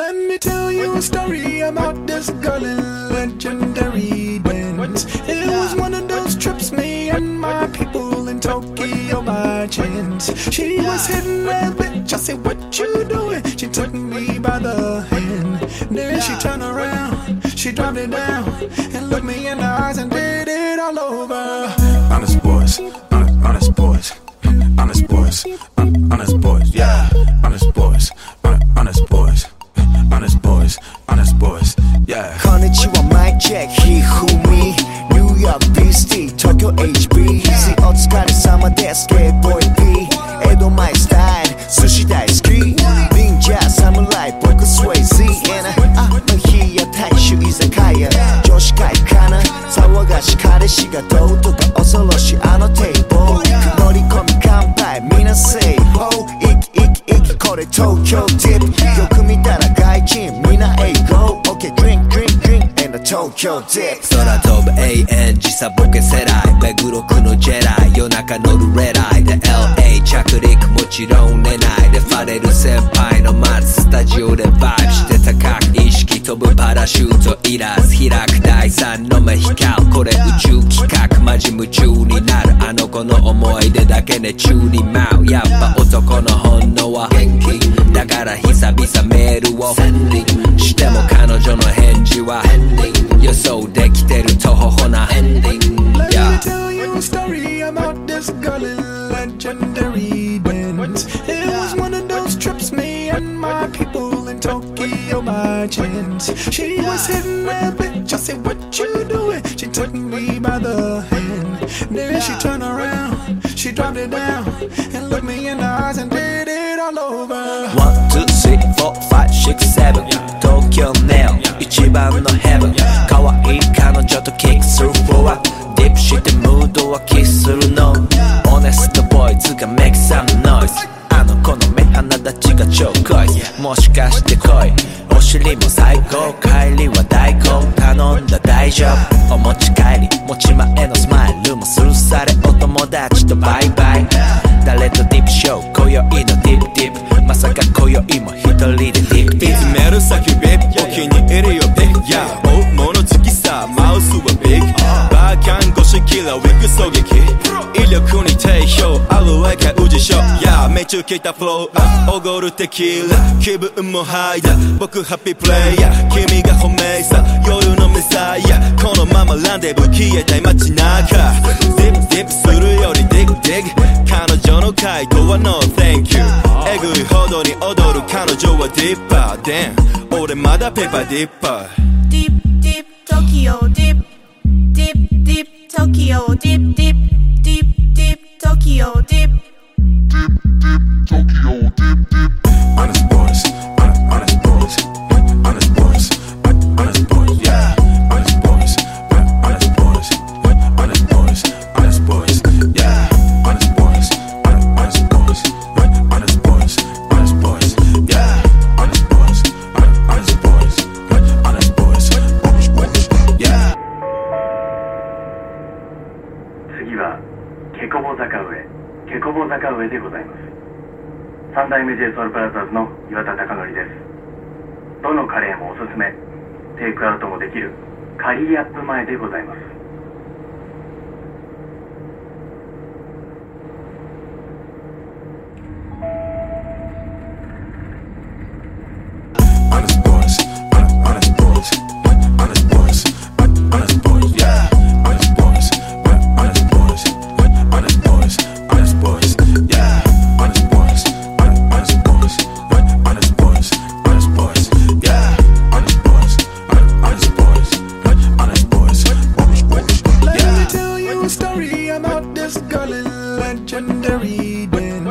Let me tell you a story about this girl legendary dance. It was one of those trips, me and my people in Tokyo by chance. She was hitting that bitch. I said, What you doing? She took me by the hand. Then she turned around, she dropped it down, and looked me in the eyes and did it all over. Honest boys, honest, honest boys, honest boys, honest boys, yeah, れ様ですゲイボーイ P 江戸前スタイル寿司大好き忍者侍僕スウェイズ and あの日や大衆居酒屋女子会かな騒がし彼氏がどうとか恐ろしいあのテーブル乗り込み乾杯みなせいほうイキイキイキこれ東京ディップよく見たら外人みんな英語 OK drink drink drink and the Tokyo dip 空飛ぶ永遠時差ボケ世代目黒区のジェダイ夜中乗るレライ。で LA 着陸もちろん寝ない。でファレル先輩の待つスタジオでバイブ。して高く意識飛ぶパラシュートいらず。開く第三の目光。これ宇宙企画。マジ夢中になる。あの子の思い出だけで宙に舞うやっぱ男の本能は元気だから久々メールを。しても彼女の返事は。予想できてるとほほなエンディング Let me Yeah. tell you a story about this girl in legendary dance. It was one of those trips, me and my people in Tokyo by chance. She was hitting that bitch. I said, What you doing? She took me by the hand. Then she turned around, she dropped it down, and looked me in the eyes and did it all over. 1, 2, 3, 4, 5, 6, 7東京ネオン 一番のヘブン。可愛い彼女とキックするフォアディップしてムードはキスするの。オネストボーイズがメイクサムノイズあの子の目鼻立ちが超濃い。もしかして恋お尻も最高帰りは大根頼んだ大丈夫。お持ち帰り持ち前のスマイルもスルーされお友達とバイバイ。誰とディップショー今宵のディップディップ。まさか今宵も一人でディップディップ。見つめる先よビッグや大物好きさマウスはビッグバーキャン越しキラウィッグ狙撃威力に定評あるわけ宇治ショーやめちゅきたフローあおごるテキーラ気分もハイだ僕ハッピープレイヤー君が褒めさ夜のメサイアこのままランデブー消えたい街中ディップディップするよりディグディグ彼女の回答は No thank you. えぐいほどに踊る彼女はディッパー DAM 俺まだペーパーディッパー Deep, deep, Tokyo, deep, deep, deep, Tokyo, deep, deep, deep, deep, Tokyo, deep. Honest 次はケコボ坂上。ケコボ坂上でございます。三代目 j ソ o u l b r o t h e r の岩田貴則です。どのカレーもおすすめ。テイクアウトもできる。カリーアップ前でございます。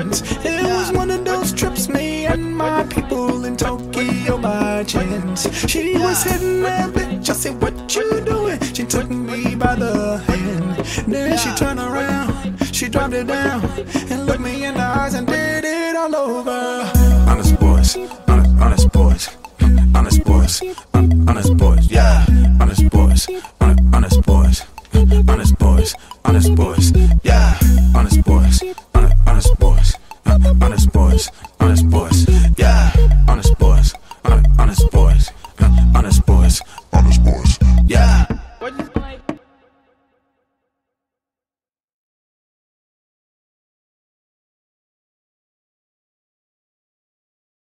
Dance. It was one of those trips, me and my people in Tokyo by chance. She was hitting that bitch. I said, What you doing? She took me by the hand. Then she turned around, she dropped it down, and looked me in the eyes and did it all over. on the spot.